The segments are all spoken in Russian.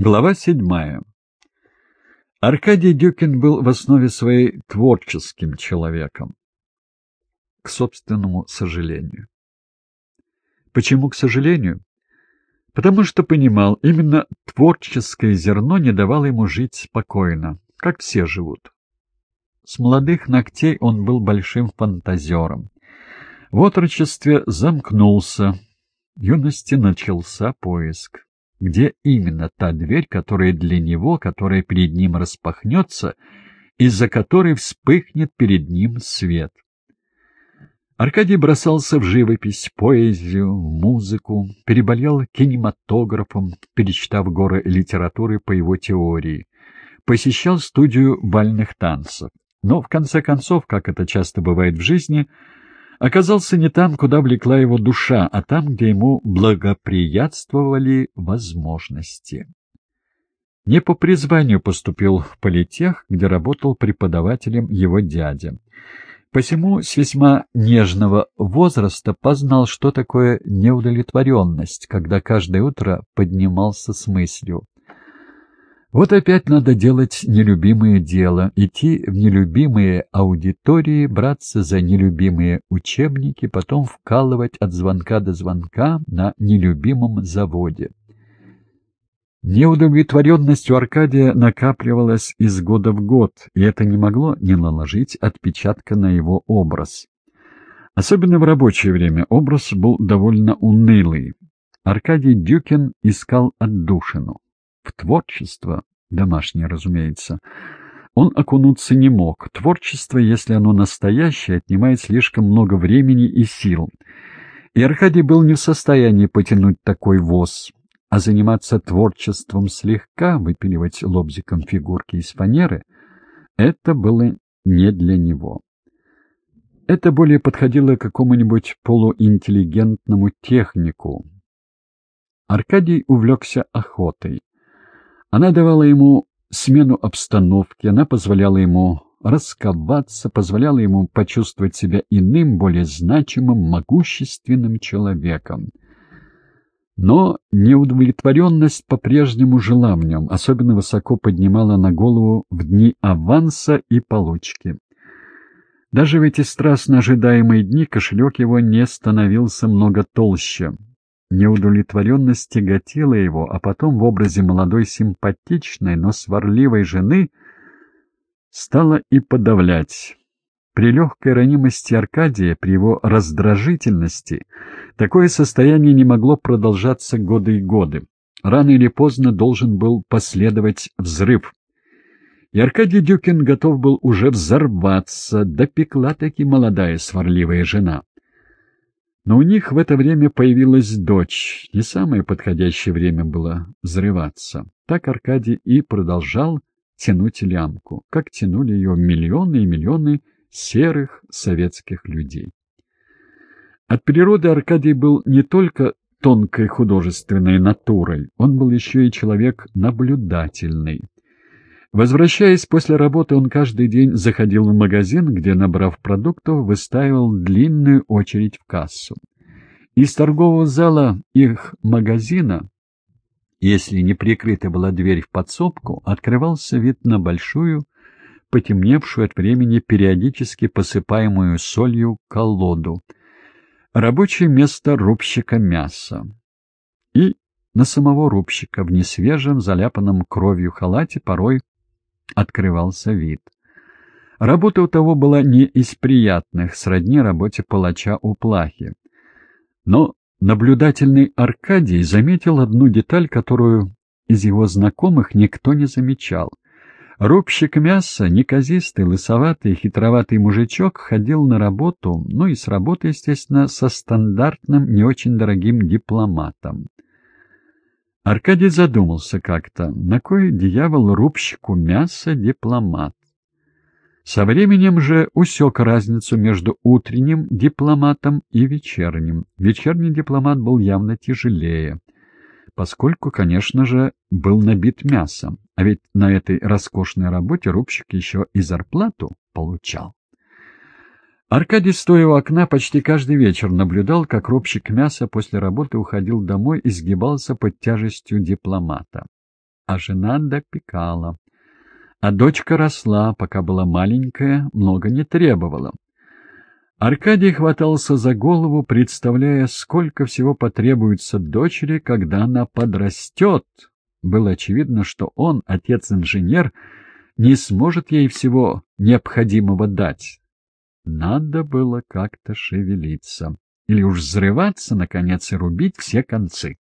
Глава седьмая. Аркадий Дюкин был в основе своей творческим человеком. К собственному сожалению. Почему к сожалению? Потому что понимал, именно творческое зерно не давало ему жить спокойно, как все живут. С молодых ногтей он был большим фантазером. В отрочестве замкнулся, юности начался поиск где именно та дверь, которая для него, которая перед ним распахнется, из-за которой вспыхнет перед ним свет. Аркадий бросался в живопись, поэзию, музыку, переболел кинематографом, перечитав горы литературы по его теории, посещал студию бальных танцев. Но, в конце концов, как это часто бывает в жизни, оказался не там, куда влекла его душа, а там, где ему благоприятствовали возможности. Не по призванию поступил в политех, где работал преподавателем его дядя. Посему с весьма нежного возраста познал, что такое неудовлетворенность, когда каждое утро поднимался с мыслью вот опять надо делать нелюбимое дело, идти в нелюбимые аудитории, браться за нелюбимые учебники, потом вкалывать от звонка до звонка на нелюбимом заводе. Неудовлетворенность у Аркадия накапливалась из года в год, и это не могло не наложить отпечатка на его образ. Особенно в рабочее время образ был довольно унылый. Аркадий Дюкин искал отдушину в творчество, домашнее, разумеется, он окунуться не мог. Творчество, если оно настоящее, отнимает слишком много времени и сил. И Аркадий был не в состоянии потянуть такой воз, а заниматься творчеством слегка, выпиливать лобзиком фигурки из фанеры, это было не для него. Это более подходило какому-нибудь полуинтеллигентному технику. Аркадий увлекся охотой. Она давала ему смену обстановки, она позволяла ему расковаться, позволяла ему почувствовать себя иным, более значимым, могущественным человеком. Но неудовлетворенность по-прежнему жила в нем, особенно высоко поднимала на голову в дни аванса и получки. Даже в эти страстно ожидаемые дни кошелек его не становился много толще. Неудовлетворенность тяготила его, а потом в образе молодой симпатичной, но сварливой жены стала и подавлять. При легкой ранимости Аркадия, при его раздражительности, такое состояние не могло продолжаться годы и годы. Рано или поздно должен был последовать взрыв. И Аркадий Дюкин готов был уже взорваться, допекла таки молодая сварливая жена. Но у них в это время появилась дочь. Не самое подходящее время было взрываться. Так Аркадий и продолжал тянуть лямку, как тянули ее миллионы и миллионы серых советских людей. От природы Аркадий был не только тонкой художественной натурой, он был еще и человек наблюдательный. Возвращаясь после работы, он каждый день заходил в магазин, где, набрав продуктов, выставил длинную очередь в кассу. Из торгового зала их магазина, если не прикрыта была дверь в подсобку, открывался вид на большую, потемневшую от времени периодически посыпаемую солью колоду, рабочее место рубщика мяса. И на самого рубщика в несвежем, заляпанном кровью халате порой открывался вид. Работа у того была не из приятных, сродни работе палача у плахи. Но наблюдательный Аркадий заметил одну деталь, которую из его знакомых никто не замечал. Рубщик мяса, неказистый, лысоватый, хитроватый мужичок ходил на работу, ну и с работы, естественно, со стандартным, не очень дорогим дипломатом. Аркадий задумался как-то, на кой дьявол рубщику мяса дипломат. Со временем же усек разницу между утренним дипломатом и вечерним. Вечерний дипломат был явно тяжелее, поскольку, конечно же, был набит мясом, а ведь на этой роскошной работе рубщик еще и зарплату получал. Аркадий, стоя у окна, почти каждый вечер наблюдал, как рубщик мяса после работы уходил домой и сгибался под тяжестью дипломата. а жена допекала. А дочка росла, пока была маленькая, много не требовала. Аркадий хватался за голову, представляя, сколько всего потребуется дочери, когда она подрастет. Было очевидно, что он, отец-инженер, не сможет ей всего необходимого дать. Надо было как-то шевелиться. Или уж взрываться, наконец, и рубить все концы.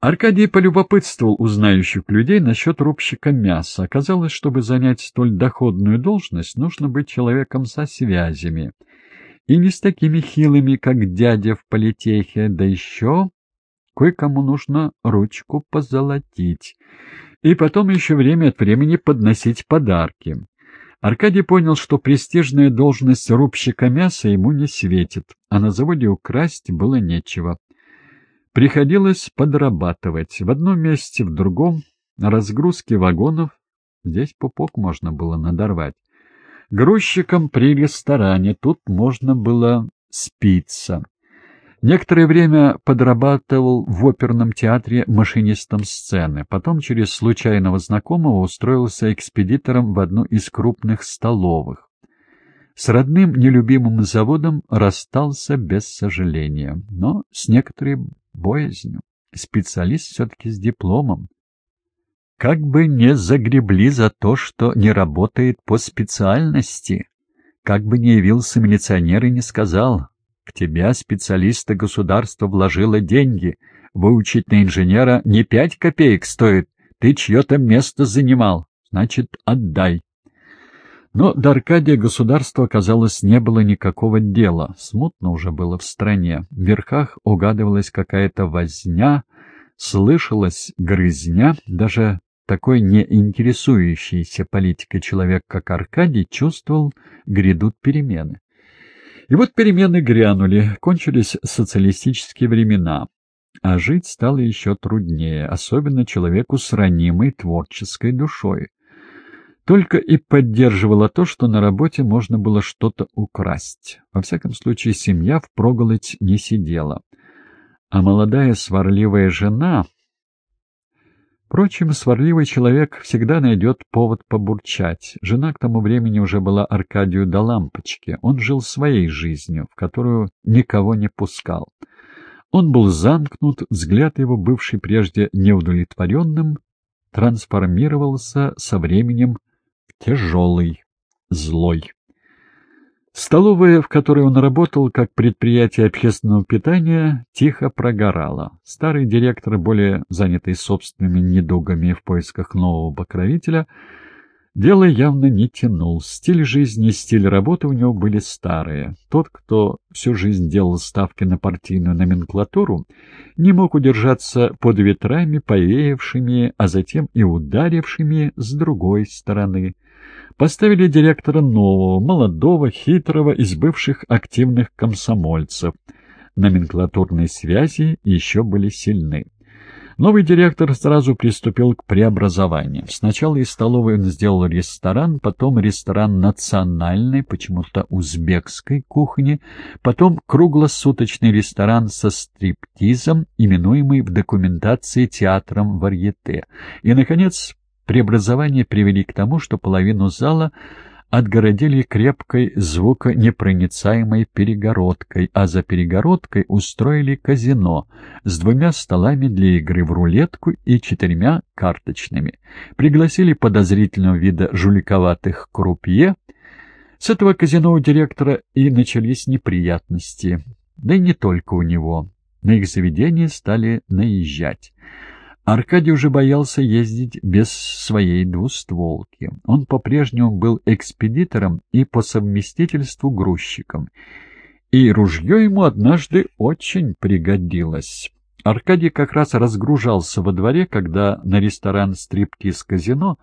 Аркадий полюбопытствовал у знающих людей насчет рубщика мяса. Оказалось, чтобы занять столь доходную должность, нужно быть человеком со связями. И не с такими хилыми, как дядя в политехе, да еще кое-кому нужно ручку позолотить. И потом еще время от времени подносить подарки. Аркадий понял, что престижная должность рубщика мяса ему не светит, а на заводе украсть было нечего. Приходилось подрабатывать в одном месте, в другом, на разгрузке вагонов. Здесь пупок можно было надорвать. Грузчиком при ресторане тут можно было спиться. Некоторое время подрабатывал в оперном театре машинистом сцены, потом через случайного знакомого устроился экспедитором в одну из крупных столовых. С родным нелюбимым заводом расстался без сожаления, но с некоторой боязнью. Специалист все-таки с дипломом. Как бы не загребли за то, что не работает по специальности. Как бы не явился милиционер и не сказал, в тебя специалиста государства вложило деньги, выучить на инженера не пять копеек стоит, ты чье-то место занимал, значит, отдай. Но до Аркадия государства, казалось, не было никакого дела. Смутно уже было в стране. В верхах угадывалась какая-то возня, слышалась грызня. Даже такой не интересующийся политикой человек, как Аркадий, чувствовал, грядут перемены. И вот перемены грянули, кончились социалистические времена. А жить стало еще труднее, особенно человеку с ранимой творческой душой только и поддерживала то, что на работе можно было что-то украсть. Во всяком случае, семья впроголодь не сидела. А молодая сварливая жена... Впрочем, сварливый человек всегда найдет повод побурчать. Жена к тому времени уже была Аркадию до лампочки. Он жил своей жизнью, в которую никого не пускал. Он был замкнут, взгляд его, бывший прежде неудовлетворенным, трансформировался со временем тяжелый, злой. Столовая, в которой он работал как предприятие общественного питания, тихо прогорала. Старый директор, более занятый собственными недугами в поисках нового покровителя, дело явно не тянул. Стиль жизни и стиль работы у него были старые. Тот, кто всю жизнь делал ставки на партийную номенклатуру, не мог удержаться под ветрами, повеявшими, а затем и ударившими с другой стороны — Поставили директора нового, молодого, хитрого, из бывших активных комсомольцев. Номенклатурные связи еще были сильны. Новый директор сразу приступил к преобразованию. Сначала из столовой он сделал ресторан, потом ресторан национальной, почему-то узбекской кухни, потом круглосуточный ресторан со стриптизом, именуемый в документации театром варьете, и, наконец, Преобразования привели к тому, что половину зала отгородили крепкой звуконепроницаемой перегородкой, а за перегородкой устроили казино с двумя столами для игры в рулетку и четырьмя карточными. Пригласили подозрительного вида жуликоватых крупье. С этого казино у директора и начались неприятности. Да и не только у него. На их заведение стали наезжать. Аркадий уже боялся ездить без своей двустволки. Он по-прежнему был экспедитором и по совместительству грузчиком. И ружье ему однажды очень пригодилось. Аркадий как раз разгружался во дворе, когда на ресторан «Стриптиз-казино»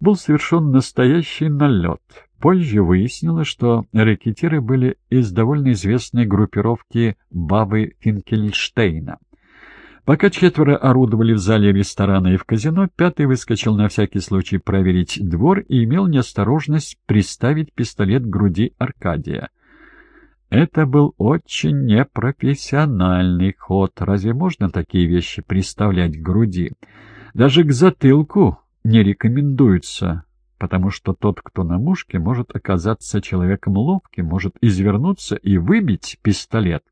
был совершен настоящий налет. Позже выяснилось, что рэкетиры были из довольно известной группировки «Бабы Финкельштейна». Пока четверо орудовали в зале ресторана и в казино, пятый выскочил на всякий случай проверить двор и имел неосторожность приставить пистолет к груди Аркадия. Это был очень непрофессиональный ход. Разве можно такие вещи приставлять к груди? Даже к затылку не рекомендуется, потому что тот, кто на мушке, может оказаться человеком ловким, может извернуться и выбить пистолет.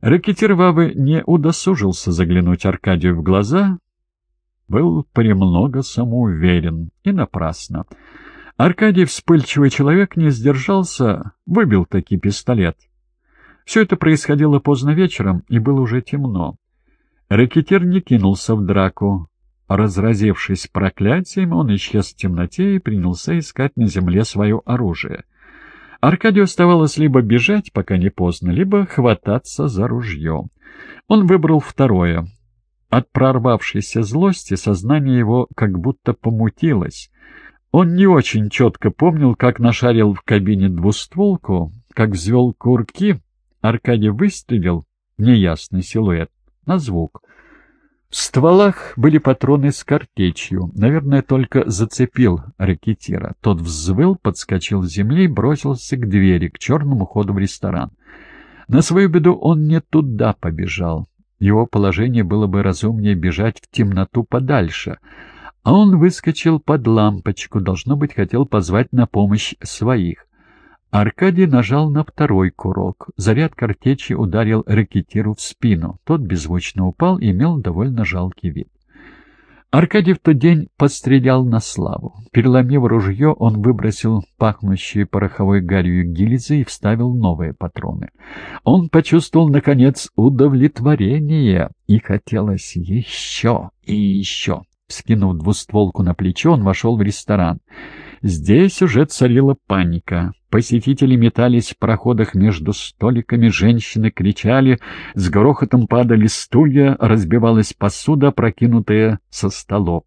Ракетир Вавы не удосужился заглянуть Аркадию в глаза, был премного самоуверен и напрасно. Аркадий, вспыльчивый человек, не сдержался, выбил таки пистолет. Все это происходило поздно вечером, и было уже темно. Ракетир не кинулся в драку. Разразившись проклятием, он исчез в темноте и принялся искать на земле свое оружие. Аркадию оставалось либо бежать, пока не поздно, либо хвататься за ружье. Он выбрал второе. От прорвавшейся злости сознание его как будто помутилось. Он не очень четко помнил, как нашарил в кабине двустволку, как взвел курки. Аркадий выстрелил, неясный силуэт, на звук. В стволах были патроны с картечью. Наверное, только зацепил ракетира. Тот взвыл, подскочил с земли и бросился к двери, к черному ходу в ресторан. На свою беду он не туда побежал. Его положение было бы разумнее бежать в темноту подальше — а он выскочил под лампочку, должно быть, хотел позвать на помощь своих. Аркадий нажал на второй курок. Заряд картечи ударил ракетиру в спину. Тот беззвучно упал и имел довольно жалкий вид. Аркадий в тот день подстрелял на славу. Переломив ружье, он выбросил пахнущие пороховой гарью гильзы и вставил новые патроны. Он почувствовал, наконец, удовлетворение, и хотелось еще и еще. Скинув двустволку на плечо, он вошел в ресторан. Здесь уже царила паника. Посетители метались в проходах между столиками, женщины кричали, с грохотом падали стулья, разбивалась посуда, прокинутая со столов.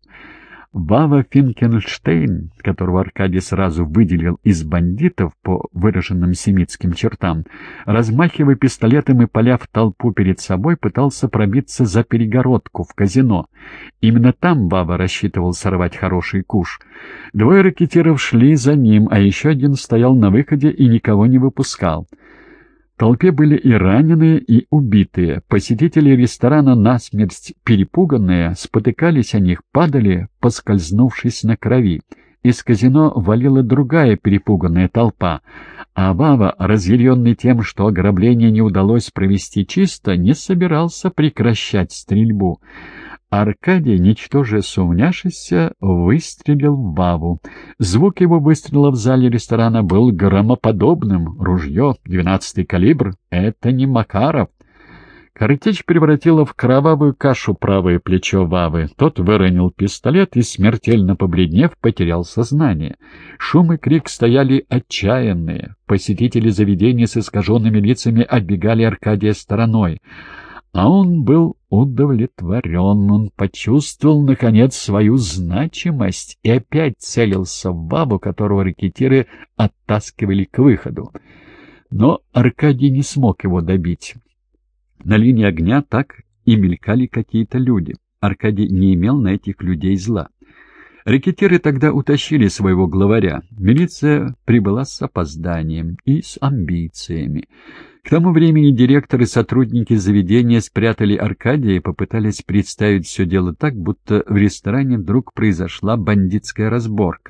Вава Финкенштейн, которого Аркадий сразу выделил из бандитов по выраженным семитским чертам, размахивая пистолетом и поляв толпу перед собой, пытался пробиться за перегородку в казино. Именно там Вава рассчитывал сорвать хороший куш. Двое ракетиров шли за ним, а еще один стоял на выходе и никого не выпускал толпе были и раненые, и убитые. Посетители ресторана насмерть перепуганные, спотыкались о них, падали, поскользнувшись на крови. Из казино валила другая перепуганная толпа, а Вава, разъяренный тем, что ограбление не удалось провести чисто, не собирался прекращать стрельбу. Аркадий, ничтоже сумняшися, выстрелил в Ваву. Звук его выстрела в зале ресторана был громоподобным. Ружье, двенадцатый калибр — это не Макаров. Картечь превратила в кровавую кашу правое плечо Вавы. Тот выронил пистолет и, смертельно побледнев, потерял сознание. Шум и крик стояли отчаянные. Посетители заведения с искаженными лицами отбегали Аркадия стороной. А он был удовлетворен, он почувствовал, наконец, свою значимость и опять целился в бабу, которого ракетиры оттаскивали к выходу. Но Аркадий не смог его добить. На линии огня так и мелькали какие-то люди. Аркадий не имел на этих людей зла. Рекетиры тогда утащили своего главаря. Милиция прибыла с опозданием и с амбициями. К тому времени директор и сотрудники заведения спрятали Аркадия и попытались представить все дело так, будто в ресторане вдруг произошла бандитская разборка.